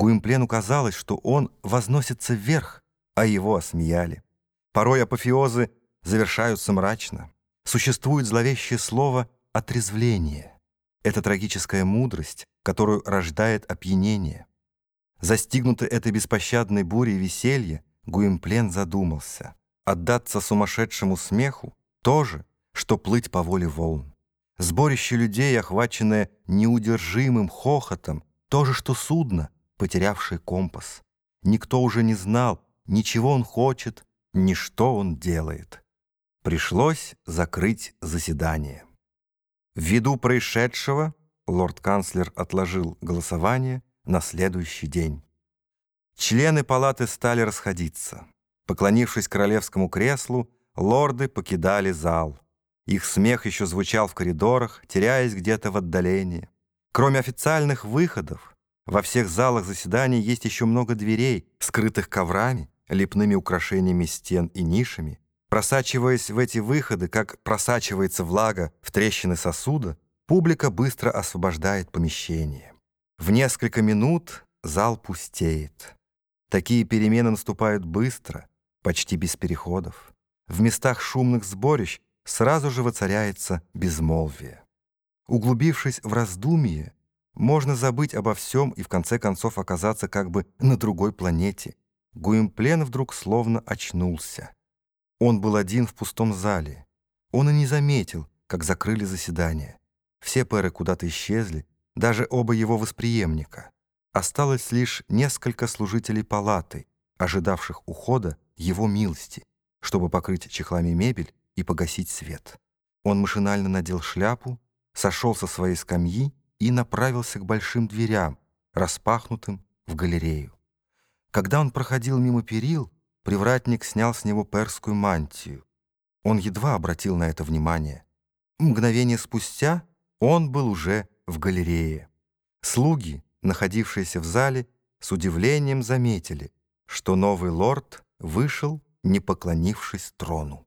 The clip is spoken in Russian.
Гуимплену казалось, что он возносится вверх, а его осмеяли. Порой апофеозы завершаются мрачно. Существует зловещее слово «отрезвление». Это трагическая мудрость, которую рождает опьянение. Застигнутый этой беспощадной бурей веселья, Гуимплен задумался. Отдаться сумасшедшему смеху — то же, что плыть по воле волн. Сборище людей, охваченное неудержимым хохотом, то же, что судно, потерявшее компас. Никто уже не знал, ничего он хочет, ни что он делает. Пришлось закрыть заседание. Ввиду происшедшего лорд-канцлер отложил голосование на следующий день. Члены палаты стали расходиться. Поклонившись королевскому креслу, лорды покидали зал. Их смех еще звучал в коридорах, теряясь где-то в отдалении. Кроме официальных выходов, во всех залах заседаний есть еще много дверей, скрытых коврами, лепными украшениями стен и нишами. Просачиваясь в эти выходы, как просачивается влага в трещины сосуда, публика быстро освобождает помещение. В несколько минут зал пустеет. Такие перемены наступают быстро, почти без переходов. В местах шумных сборищ сразу же воцаряется безмолвие. Углубившись в раздумье, можно забыть обо всем и в конце концов оказаться как бы на другой планете. Гуимплен вдруг словно очнулся. Он был один в пустом зале. Он и не заметил, как закрыли заседание. Все пэры куда-то исчезли, даже оба его восприемника. Осталось лишь несколько служителей палаты, ожидавших ухода его милости, чтобы покрыть чехлами мебель и погасить свет. Он машинально надел шляпу, сошел со своей скамьи и направился к большим дверям, распахнутым в галерею. Когда он проходил мимо перил, привратник снял с него перскую мантию. Он едва обратил на это внимание. Мгновение спустя он был уже в галерее. Слуги, находившиеся в зале, с удивлением заметили, что новый лорд вышел, не поклонившись трону.